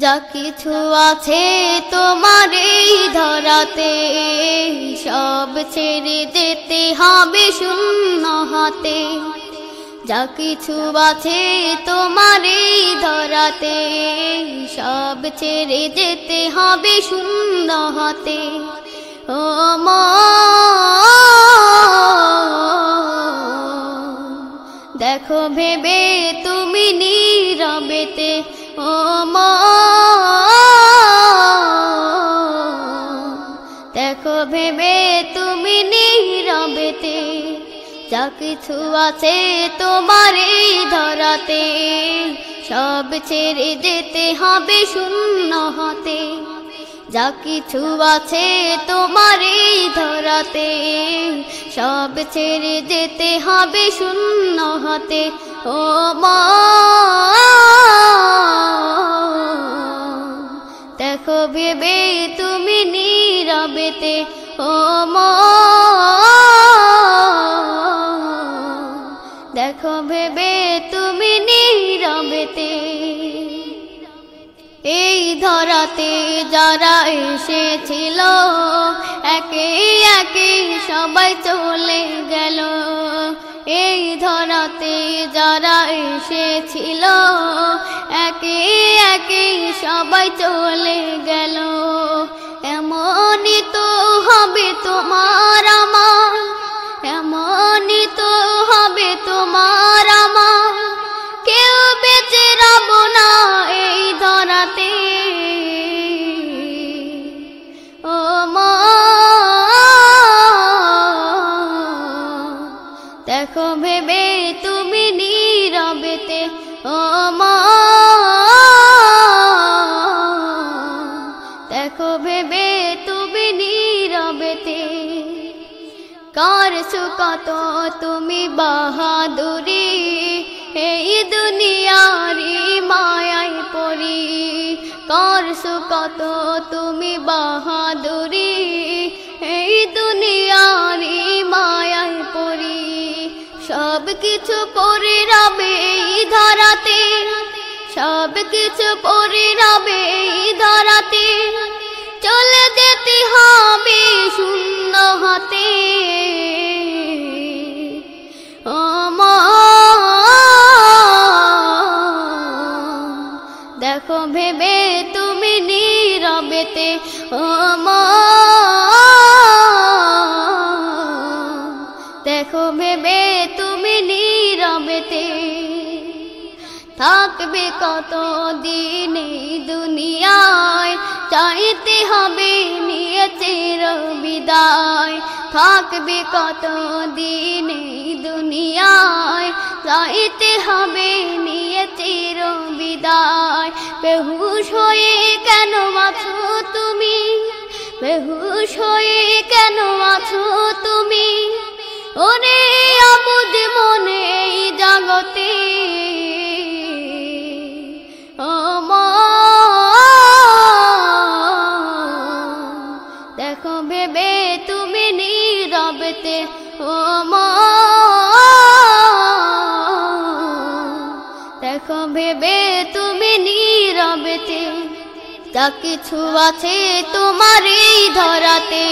যা কিছু আছে তোমার এই ধরাতে, সব ছেড়ে যেতে হবে শূন্য হাতে। যা কিছু আছে তোমার এই ধরাতে, সব ছেড়ে যেতে হবে শূন্য হাতে। ও মা, দেখো ভেবে তুমি নীরবেতে ও দেখো ভেবে তুমি নীরবেতে, যা কিছু আছে তোমার ধরাতে, সব ছেড়ে যেতে হবে শূন্য হাতে। যা কিছু আছে তোমার ধরাতে, সব ছেড়ে যেতে হবে শূন্য হাতে। ও মা দেখো ভেবে তুমি নীরবেতে ও মা দেখো ভেবে তুমি নীরবেতে, এই ধরাতে যারা এসেছিল একে সবাই চলে গেল। এই ধরাতে যারা এসেছিল একে একে সবাই চলে গেল। এমনই তো হবে তোমার দেখো ভেবে তুমি নীরবেতে, ও মা। দেখো ভেবে তুমি নীরবেতে, কার সুকত তুমি বাহাদুরি, এই দুনিয়ারি মায়াই পড়ি। কার সুকত তুমি বাহাদুরি কিছু পরে রবে ধরাতে সব কিছু পরে রবে ধরাতে, চলে যেতে হবে শূন্য হাতে। দেখো ভেবে তুমি নীরবেতে ও মা থাকবে কত দিন এই দুনিয়ায়? চাইতে হবে নিয়ে চির বিদায়। থাকবে কত দিন এই দুনিয়ায়? চাইতে হবে নিয়ে চির বিদায়। বেহুশ হয়ে কেন আছো তুমি? বেহুশ হয়ে কেন আছো নীরবতে ও মা। দেখো ভেবে তুমি নীরবতে, যা কিছু আছে তোমার এই ধরাতে,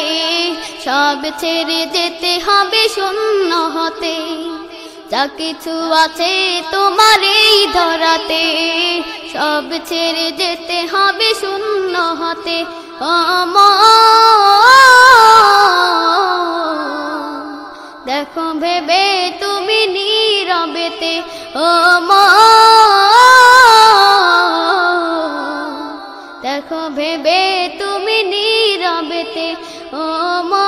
সব ছেড়ে যেতে হবে শূন্য হতে। যা কিছু আছে তোমার এই ধরাতে, সব ছেড়ে যেতে হবে শূন্য হতে। আমা নীরবেতে ও মা। দেখো ভেবে তুমি নীরবেতে ও মা।